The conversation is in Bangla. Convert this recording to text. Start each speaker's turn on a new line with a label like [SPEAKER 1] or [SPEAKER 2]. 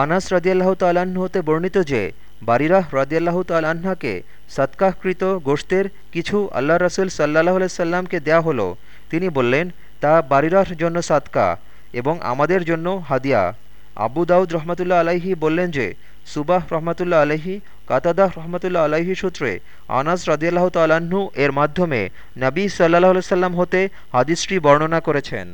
[SPEAKER 1] আনাস রদিয়াল্লাহ তাল্লাহ্ন হতে বর্ণিত যে বারিরাহ রদিয়াল্লাহ তাল্লাহ্নাকে সৎকাহকৃত গোশতের কিছু আল্লাহ রসুল সাল্লাহ সাল্লামকে দেয়া হলো। তিনি বললেন, তা বারিরাহর জন্য সাদকা এবং আমাদের জন্য হাদিয়া। আবু দাউদ রহমতুল্লাহ আলাইহি বললেন যে, সুবাহ রহমতুল্লাহ আলহি কাতাদাহ রহমতুল্লাহ আলহি সূত্রে আনাস রদিয়াল্লাহ তাল্লাহ্ন এর মাধ্যমে নবী সাল্লাহ সাল্লাম হতে হাদিসটি বর্ণনা করেছেন।